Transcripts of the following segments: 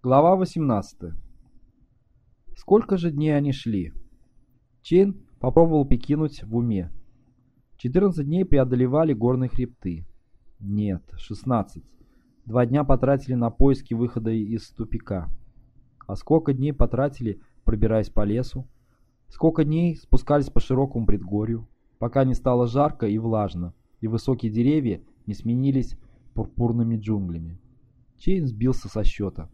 Глава 18. Сколько же дней они шли? Чейн попробовал прикинуть в уме. 14 дней преодолевали горные хребты. Нет, 16. Два дня потратили на поиски выхода из тупика. А сколько дней потратили, пробираясь по лесу? Сколько дней спускались по широкому предгорью, пока не стало жарко и влажно, и высокие деревья не сменились пурпурными джунглями. Чейн сбился со счета.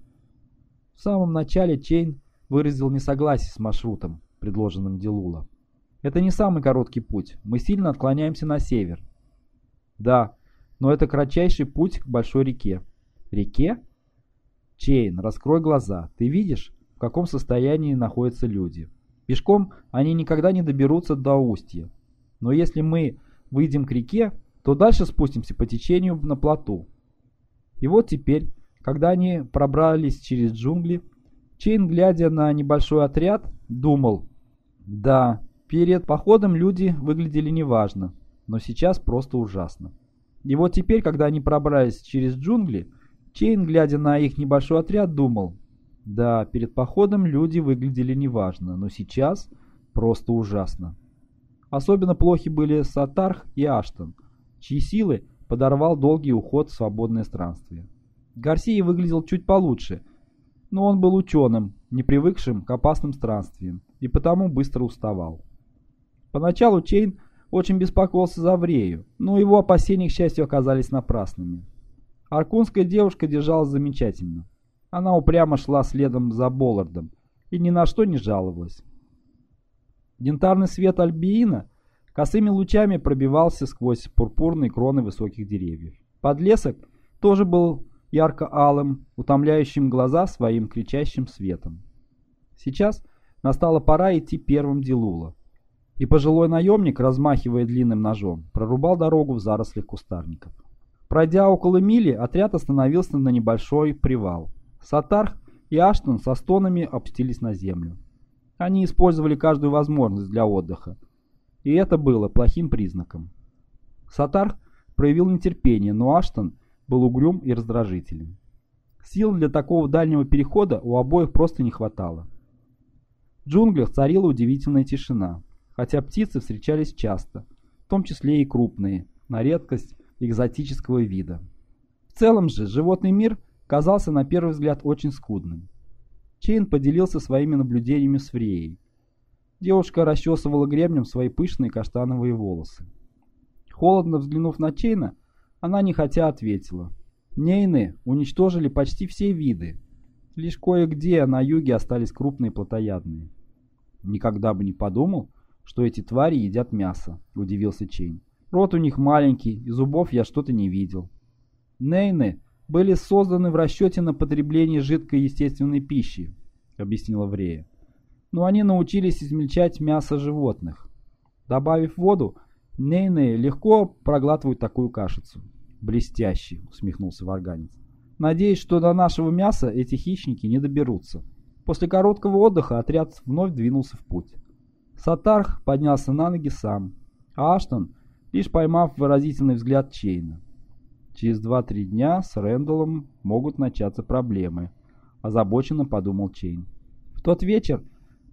В самом начале Чейн выразил несогласие с маршрутом, предложенным Дилула. Это не самый короткий путь, мы сильно отклоняемся на север. Да, но это кратчайший путь к большой реке. Реке? Чейн, раскрой глаза. Ты видишь, в каком состоянии находятся люди? Пешком они никогда не доберутся до устья. Но если мы выйдем к реке, то дальше спустимся по течению на плоту. И вот теперь, когда они пробрались через джунгли, Чейн, глядя на небольшой отряд, думал, да, перед походом люди выглядели неважно, но сейчас просто ужасно. И вот теперь, когда они пробрались через джунгли, Чейн, глядя на их небольшой отряд, думал, да, перед походом люди выглядели неважно, но сейчас просто ужасно. Особенно плохи были Сатарх и Аштон, чьи силы подорвал долгий уход в свободное странствие. Гарсия выглядел чуть получше, но он был ученым, не привыкшим к опасным странствиям, и потому быстро уставал. Поначалу Чейн очень беспокоился за Врею, но его опасения, к счастью, оказались напрасными. Аркунская девушка держалась замечательно. Она упрямо шла следом за Боллардом и ни на что не жаловалась. Янтарный свет Альбиина косыми лучами пробивался сквозь пурпурные кроны высоких деревьев. Подлесок тоже был ярко-алым, утомляющим глаза своим кричащим светом. Сейчас настала пора идти первым Дилула. И пожилой наемник, размахивая длинным ножом, прорубал дорогу в зарослях кустарников. Пройдя около мили, отряд остановился на небольшой привал. Сатарх и Аштон со стонами опустились на землю. Они использовали каждую возможность для отдыха, и это было плохим признаком. Сатарх проявил нетерпение, но Аштон был угрюм и раздражителен. Сил для такого дальнего перехода у обоих просто не хватало. В джунглях царила удивительная тишина, хотя птицы встречались часто, в том числе и крупные, на редкость экзотического вида. В целом же животный мир казался на первый взгляд очень скудным. Чейн поделился своими наблюдениями с Фреей. Девушка расчесывала гребнем свои пышные каштановые волосы. Холодно взглянув на Чейна, она нехотя ответила. Нейны уничтожили почти все виды. Лишь кое-где на юге остались крупные плотоядные. Никогда бы не подумал, что эти твари едят мясо, удивился Чейн. Рот у них маленький, и зубов я что-то не видел. Нейны были созданы в расчете на потребление жидкой естественной пищи, объяснила Врея. Но они научились измельчать мясо животных. Добавив воду, нейны легко проглатывают такую кашицу. «Блестящий», — усмехнулся варганец. «Надеюсь, что до нашего мяса эти хищники не доберутся». После короткого отдыха отряд вновь двинулся в путь. Сатарх поднялся на ноги сам, а Аштон, лишь поймав выразительный взгляд Чейна. Через два-три дня с Рэндаллом могут начаться проблемы, озабоченно подумал Чейн. В тот вечер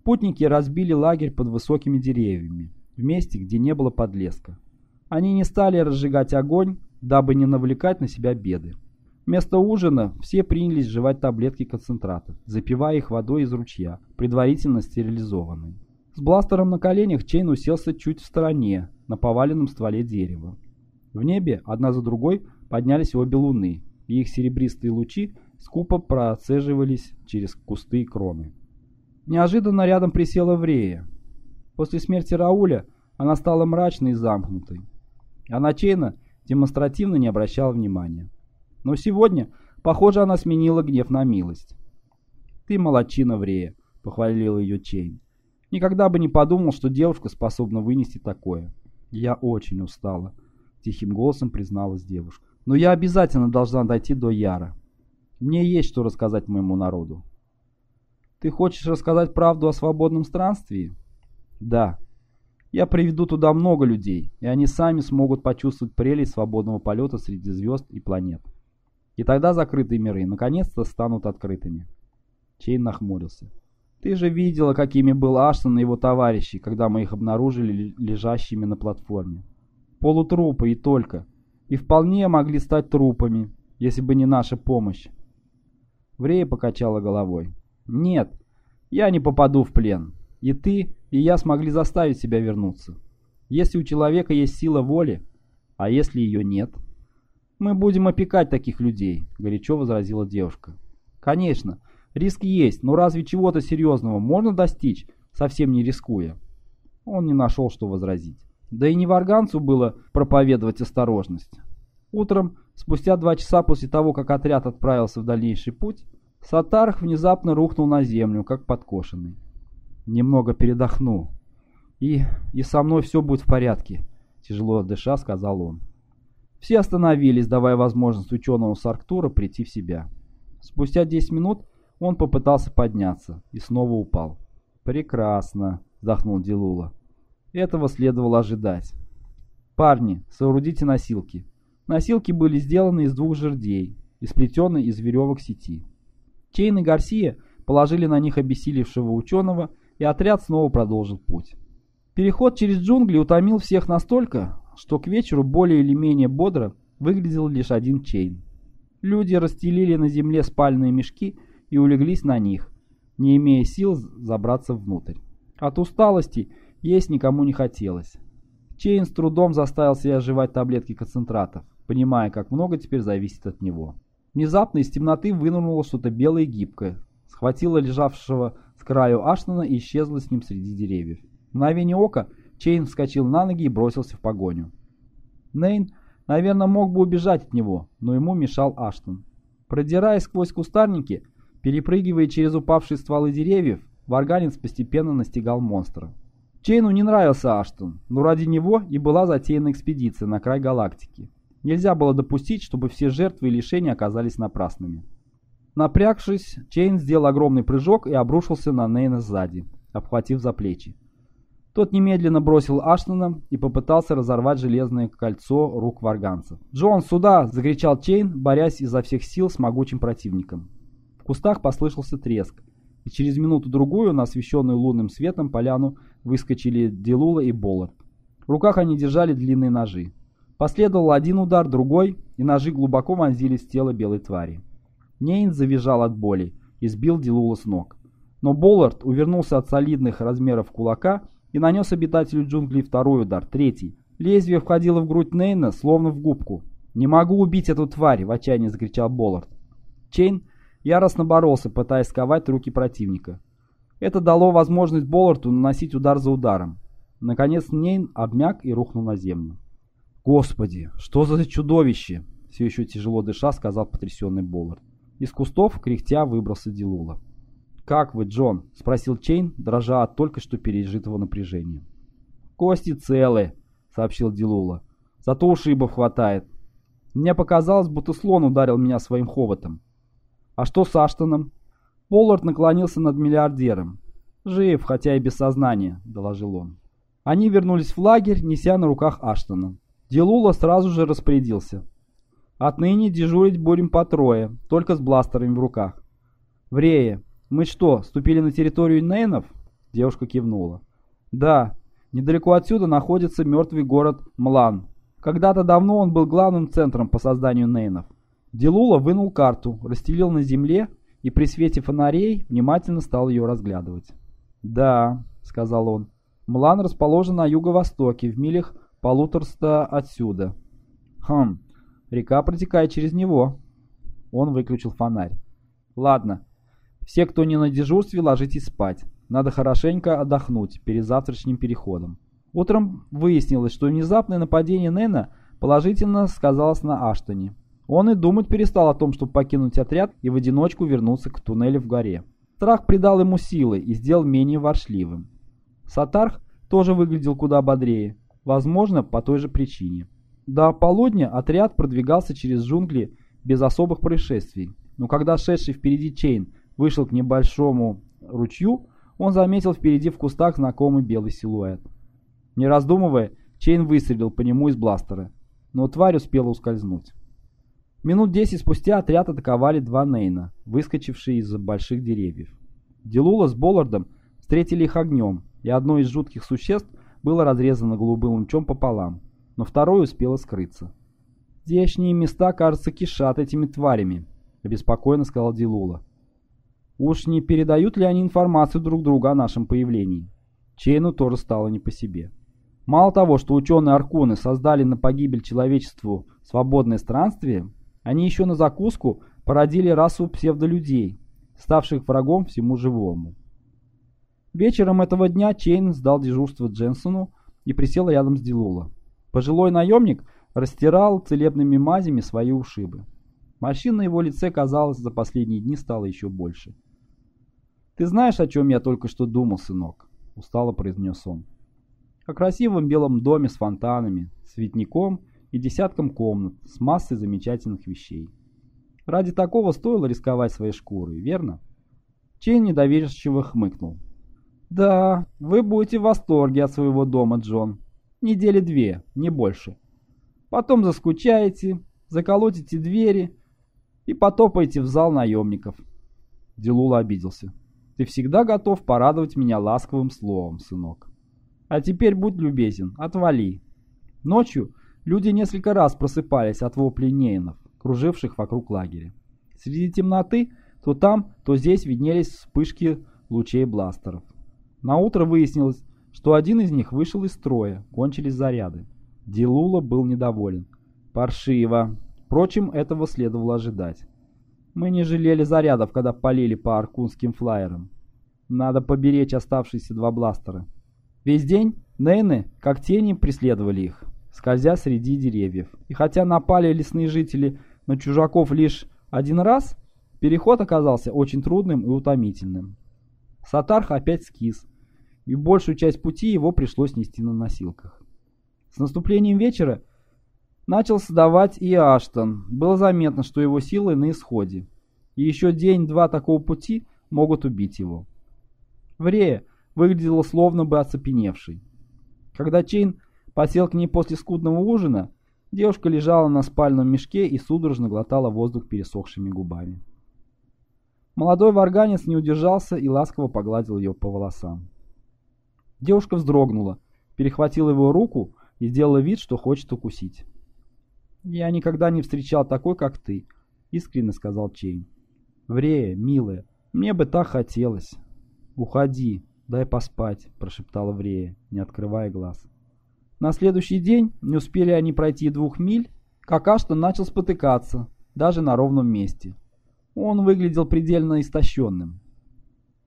путники разбили лагерь под высокими деревьями, в месте, где не было подлеска. Они не стали разжигать огонь, дабы не навлекать на себя беды. Вместо ужина все принялись жевать таблетки концентратов, запивая их водой из ручья, предварительно стерилизованной. С бластером на коленях Чейн уселся чуть в стороне, на поваленном стволе дерева. В небе одна за другой поднялись обе луны, и их серебристые лучи скупо процеживались через кусты и кроны. Неожиданно рядом присела Врея. После смерти Рауля она стала мрачной и замкнутой, а на Чейна демонстративно не обращала внимания. Но сегодня, похоже, она сменила гнев на милость. «Ты молодчина, Врея», — похвалил ее Чейн. «Никогда бы не подумал, что девушка способна вынести такое. Я очень устала», — тихим голосом призналась девушка. «Но я обязательно должна дойти до Яра. Мне есть что рассказать моему народу». «Ты хочешь рассказать правду о свободном странствии?» «Да», я приведу туда много людей, и они сами смогут почувствовать прелесть свободного полета среди звезд и планет. И тогда закрытые миры наконец-то станут открытыми. Чейн нахмурился. «Ты же видела, какими был Аштон и его товарищи, когда мы их обнаружили лежащими на платформе. Полутрупы и только. И вполне могли стать трупами, если бы не наша помощь». Врея покачала головой. «Нет, я не попаду в плен. И ты, и я смогли заставить себя вернуться. Если у человека есть сила воли, а если ее нет?» «Мы будем опекать таких людей», — горячо возразила девушка. «Конечно, риск есть, но разве чего-то серьезного можно достичь, совсем не рискуя?» Он не нашел, что возразить. Да и не варганцу было проповедовать осторожность. Утром, спустя два часа после того, как отряд отправился в дальнейший путь, Сатарх внезапно рухнул на землю, как подкошенный. «Немного передохну. И... и со мной все будет в порядке», — тяжело дыша сказал он. Все остановились, давая возможность ученому Сарктура прийти в себя. Спустя 10 минут он попытался подняться и снова упал. «Прекрасно», — вздохнул Дилула. Этого следовало ожидать. «Парни, соорудите носилки». Носилки были сделаны из двух жердей и сплетены из веревок сети. Чейн и Гарсия положили на них обессилевшего ученого, и отряд снова продолжил путь. Переход через джунгли утомил всех настолько, что к вечеру более или менее бодро выглядел лишь один Чейн. Люди расстелили на земле спальные мешки и улеглись на них, не имея сил забраться внутрь. От усталости есть никому не хотелось. Чейн с трудом заставил себя жевать таблетки концентратов, понимая, как много теперь зависит от него. Внезапно из темноты вынырнуло что-то белое и гибкое, схватило лежавшего с краю Аштона и исчезло с ним среди деревьев. В мгновение ока Чейн вскочил на ноги и бросился в погоню. Нейн, наверное, мог бы убежать от него, но ему мешал Аштон. Продираясь сквозь кустарники, перепрыгивая через упавшие стволы деревьев, варганец постепенно настигал монстра. Чейну не нравился Аштон, но ради него и была затеяна экспедиция на край галактики. Нельзя было допустить, чтобы все жертвы и лишения оказались напрасными. Напрягшись, Чейн сделал огромный прыжок и обрушился на Нейна сзади, обхватив за плечи. Тот немедленно бросил Аштона и попытался разорвать железное кольцо рук варганца. «Джон, сюда!» — закричал Чейн, борясь изо всех сил с могучим противником. В кустах послышался треск, и через минуту-другую на освещенную лунным светом поляну выскочили Делула и Боллард. В руках они держали длинные ножи. Последовал один удар, другой, и ножи глубоко вонзились в тело белой твари. Нейн завизжал от боли и сбил Делула с ног. Но Боллард увернулся от солидных размеров кулака и нанес обитателю джунглей второй удар, третий. Лезвие входило в грудь Нейна, словно в губку. «Не могу убить эту тварь!» — в отчаянии закричал Боллард. Чейн яростно боролся, пытаясь сковать руки противника. Это дало возможность Болларту наносить удар за ударом. Наконец Нейн обмяк и рухнул на землю. «Господи, что за чудовище!» — все еще тяжело дыша, сказал потрясенный Боллард. Из кустов, кряхтя, выбрался Дилула. «Как вы, Джон?» — спросил Чейн, дрожа от только что пережитого напряжения. «Кости целы», — сообщил Дилула. «Зато ушибов хватает. Мне показалось, будто слон ударил меня своим хоботом». «А что с Аштоном?» Поллард наклонился над миллиардером. «Жив, хотя и без сознания», — доложил он. Они вернулись в лагерь, неся на руках Аштона. Дилула сразу же распорядился. «Отныне дежурить будем по трое, только с бластерами в руках. Врея, «Мы что, ступили на территорию Нейнов?» Девушка кивнула. «Да, недалеко отсюда находится мертвый город Млан. Когда-то давно он был главным центром по созданию Нейнов. Делула вынул карту, расстелил на земле и при свете фонарей внимательно стал ее разглядывать. «Да», — сказал он, — «Млан расположен на юго-востоке, в милях полуторста отсюда». «Хм, река протекает через него». Он выключил фонарь. «Ладно, все, кто не на дежурстве, ложитесь спать. Надо хорошенько отдохнуть перед завтрашним переходом. Утром выяснилось, что внезапное нападение Нэна положительно сказалось на Аштоне. Он и думать перестал о том, чтобы покинуть отряд и в одиночку вернуться к туннелю в горе. Страх придал ему силы и сделал менее воршливым. Сатарх тоже выглядел куда бодрее, возможно, по той же причине. До полудня отряд продвигался через джунгли без особых происшествий, но когда шедший впереди Чейн вышел к небольшому ручью, он заметил впереди в кустах знакомый белый силуэт. Не раздумывая, Чейн выстрелил по нему из бластера, но тварь успела ускользнуть. Минут десять спустя отряд атаковали два Нейна, выскочившие из-за больших деревьев. Дилула с Боллардом встретили их огнем, и одно из жутких существ было разрезано голубым лучом пополам, но второе успело скрыться. «Здешние места, кажется, кишат этими тварями», — обеспокоенно сказал Дилула. «Уж не передают ли они информацию друг другу о нашем появлении?» Чейну тоже стало не по себе. Мало того, что ученые Аркуны создали на погибель человечеству свободное странствие, они еще на закуску породили расу псевдолюдей, ставших врагом всему живому. Вечером этого дня Чейн сдал дежурство Дженсону и присел рядом с Дилула. Пожилой наемник растирал целебными мазями свои ушибы. Морщин на его лице, казалось, за последние дни стало еще больше. «Ты знаешь, о чем я только что думал, сынок?» — устало произнес он. «О красивом белом доме с фонтанами, цветником и десятком комнат с массой замечательных вещей. Ради такого стоило рисковать своей шкурой, верно?» Чейн недоверчиво хмыкнул. «Да, вы будете в восторге от своего дома, Джон. Недели две, не больше. Потом заскучаете, заколотите двери и потопаете в зал наемников». Делула обиделся. «Ты всегда готов порадовать меня ласковым словом, сынок. А теперь будь любезен, отвали». Ночью люди несколько раз просыпались от воплей нейнов, круживших вокруг лагеря. Среди темноты то там, то здесь виднелись вспышки лучей бластеров. На утро выяснилось, что один из них вышел из строя, кончились заряды. Дилула был недоволен. Паршиво. Впрочем, этого следовало ожидать. Мы не жалели зарядов, когда полили по аркунским флайерам. Надо поберечь оставшиеся два бластера. Весь день Нейны, как тени, преследовали их, скользя среди деревьев. И хотя напали лесные жители на чужаков лишь один раз, переход оказался очень трудным и утомительным. Сатарх опять скис, и большую часть пути его пришлось нести на носилках. С наступлением вечера начал сдавать и Аштон. Было заметно, что его силы на исходе. И еще день-два такого пути могут убить его. Врея выглядела словно бы оцепеневшей. Когда Чейн посел к ней после скудного ужина, девушка лежала на спальном мешке и судорожно глотала воздух пересохшими губами. Молодой варганец не удержался и ласково погладил ее по волосам. Девушка вздрогнула, перехватила его руку и сделала вид, что хочет укусить. «Я никогда не встречал такой, как ты», — искренне сказал Чейн. «Врея, милая, мне бы так хотелось». «Уходи, дай поспать», — прошептала Врея, не открывая глаз. На следующий день не успели они пройти двух миль, как Аштон начал спотыкаться, даже на ровном месте. Он выглядел предельно истощенным.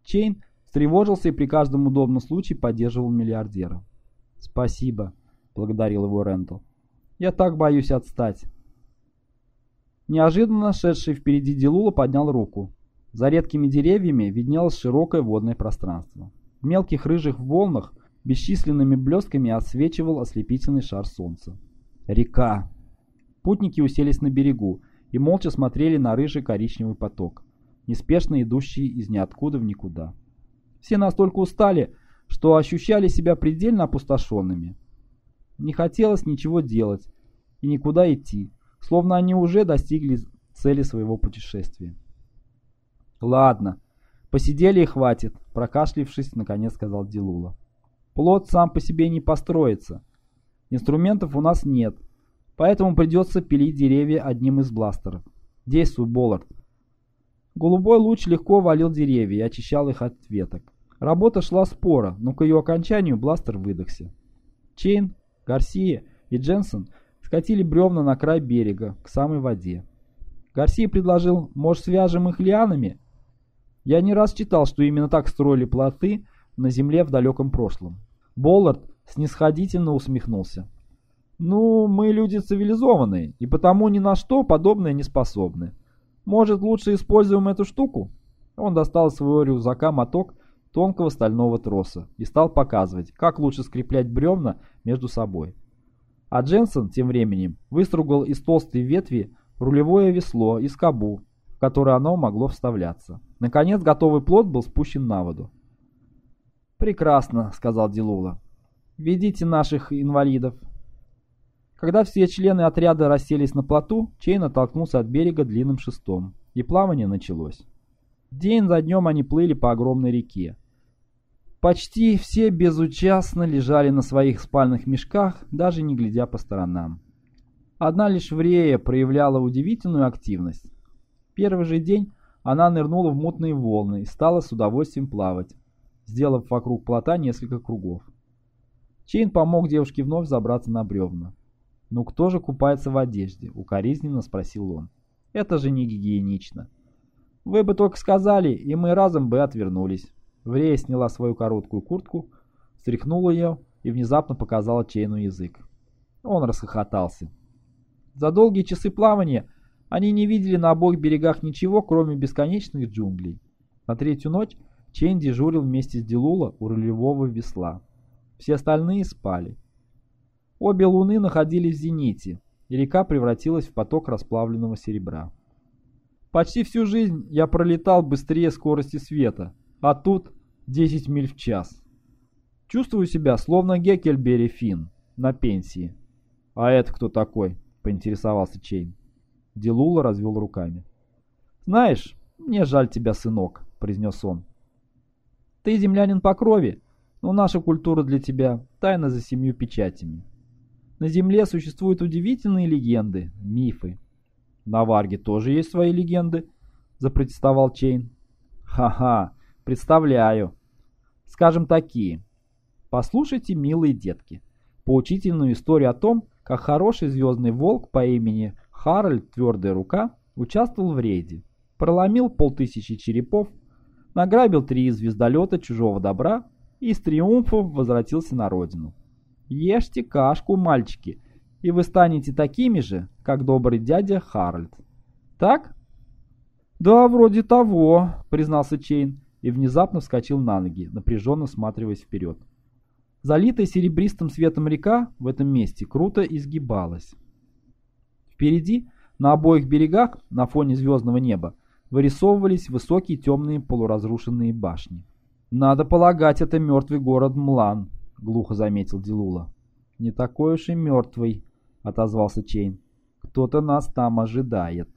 Чейн Тревожился и при каждом удобном случае поддерживал миллиардера. «Спасибо», — благодарил его Рэндалл. «Я так боюсь отстать». Неожиданно шедший впереди Дилула поднял руку. За редкими деревьями виднелось широкое водное пространство. В мелких рыжих волнах бесчисленными блестками освечивал ослепительный шар солнца. Река. Путники уселись на берегу и молча смотрели на рыжий коричневый поток, неспешно идущий из ниоткуда в никуда. Все настолько устали, что ощущали себя предельно опустошенными. Не хотелось ничего делать и никуда идти, словно они уже достигли цели своего путешествия. «Ладно, посидели и хватит», — прокашлившись, наконец сказал Дилула. «Плод сам по себе не построится. Инструментов у нас нет, поэтому придется пилить деревья одним из бластеров. Действуй, Боллард». Голубой луч легко валил деревья и очищал их от веток. Работа шла спора, но к ее окончанию бластер выдохся. Чейн, Гарсия и Дженсен скатили бревна на край берега, к самой воде. Гарсия предложил, может, свяжем их лианами? Я не раз читал, что именно так строили плоты на земле в далеком прошлом. Боллард снисходительно усмехнулся. «Ну, мы люди цивилизованные, и потому ни на что подобное не способны. Может, лучше используем эту штуку?» Он достал из своего рюкзака моток тонкого стального троса и стал показывать, как лучше скреплять бревна между собой. А Дженсен тем временем выстругал из толстой ветви рулевое весло и скобу, в которое оно могло вставляться. Наконец готовый плод был спущен на воду. «Прекрасно», — сказал Дилула. «Ведите наших инвалидов». Когда все члены отряда расселись на плоту, Чейн оттолкнулся от берега длинным шестом, и плавание началось. День за днем они плыли по огромной реке. Почти все безучастно лежали на своих спальных мешках, даже не глядя по сторонам. Одна лишь Врея проявляла удивительную активность. Первый же день она нырнула в мутные волны и стала с удовольствием плавать, сделав вокруг плота несколько кругов. Чейн помог девушке вновь забраться на бревна. «Ну кто же купается в одежде?» — укоризненно спросил он. «Это же не гигиенично». «Вы бы только сказали, и мы разом бы отвернулись». Врея сняла свою короткую куртку, стряхнула ее и внезапно показала Чейну язык. Он расхохотался. За долгие часы плавания они не видели на обоих берегах ничего, кроме бесконечных джунглей. На третью ночь Чейн дежурил вместе с Дилула у рулевого весла. Все остальные спали. Обе луны находились в зените, и река превратилась в поток расплавленного серебра. Почти всю жизнь я пролетал быстрее скорости света, а тут 10 миль в час. Чувствую себя словно Геккельбери Финн на пенсии. «А это кто такой?» — поинтересовался Чейн. Дилула развел руками. «Знаешь, мне жаль тебя, сынок», — произнес он. «Ты землянин по крови, но наша культура для тебя — тайна за семью печатями. На Земле существуют удивительные легенды, мифы. На Варге тоже есть свои легенды», — запротестовал Чейн. «Ха-ха, представляю. Скажем такие. Послушайте, милые детки, поучительную историю о том, как хороший звездный волк по имени Харальд Твердая Рука участвовал в рейде, проломил полтысячи черепов, награбил три звездолета чужого добра и с триумфом возвратился на родину. Ешьте кашку, мальчики, и вы станете такими же, как добрый дядя Харальд. Так? Да, вроде того, признался Чейн и внезапно вскочил на ноги, напряженно всматриваясь вперед. Залитая серебристым светом река в этом месте круто изгибалась. Впереди, на обоих берегах, на фоне звездного неба, вырисовывались высокие темные полуразрушенные башни. «Надо полагать, это мертвый город Млан», — глухо заметил Дилула. «Не такой уж и мертвый», — отозвался Чейн. «Кто-то нас там ожидает».